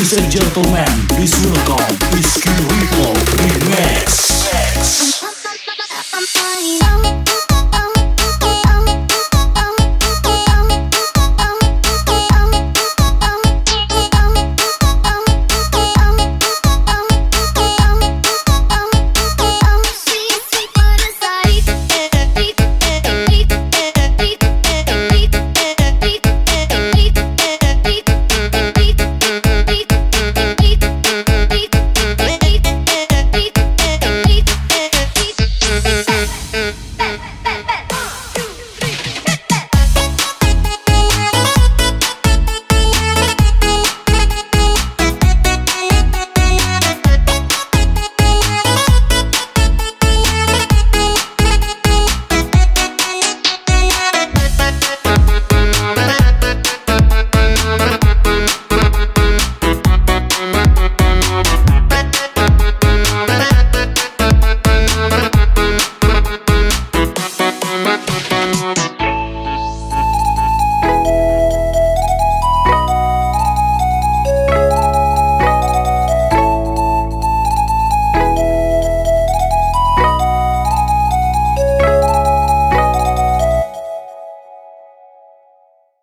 Ladies and gentlemen, please welcome Whiskey Rico.